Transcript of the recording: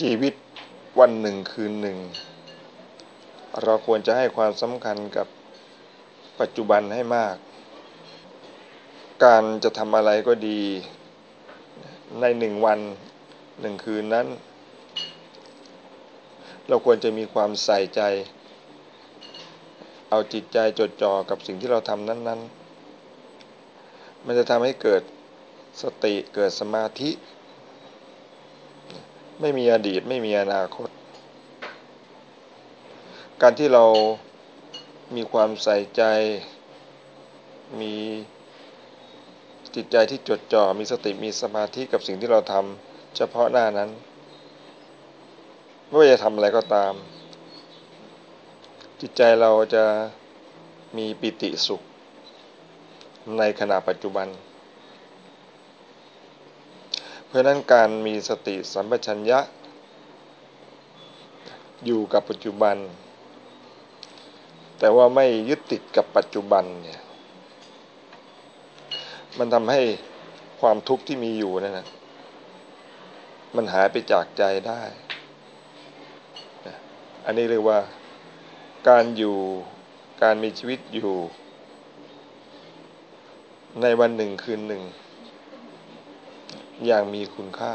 ชีวิตวันหนึ่งคืนหนึ่ง เราควรจะให้ความสำคัญกับปัจจุบันให้มาก การจะทำอะไรก็ดี ในหนึ่งวันหนึ่งคืนนั้น เราควรจะมีความใส่ใจ เอาจิตใจจดจ่อกับสิ่งที่เราทำนั้น ๆ มันจะทำให้เกิดสติเกิดสมาธิ ไม่มีอดีตไม่มีอนาคต การที่เรามีความใส่ใจ มีจิตใจที่จดจ่อมีสติมีสมาธิกับสิ่งที่เราทำเฉพาะหน้านั้น ไม่ว่าจะทำอะไรก็ตาม จิตใจเราจะมีปิติสุขในขณะปัจจุบัน เพราะนั้นการมีสติสัมปชัญญะ อยู่กับปัจจุบัน แต่ว่าไม่ยึดติดกับปัจจุบันเนี่ยมันทำให้ความทุกข์ที่มีอยู่นั่นนะมันหายไปจากใจได้ อันนี้เรียกว่าการอยู่การมีชีวิตอยู่ ในวันหนึ่งคืนหนึ่ง อย่างมีคุณค่า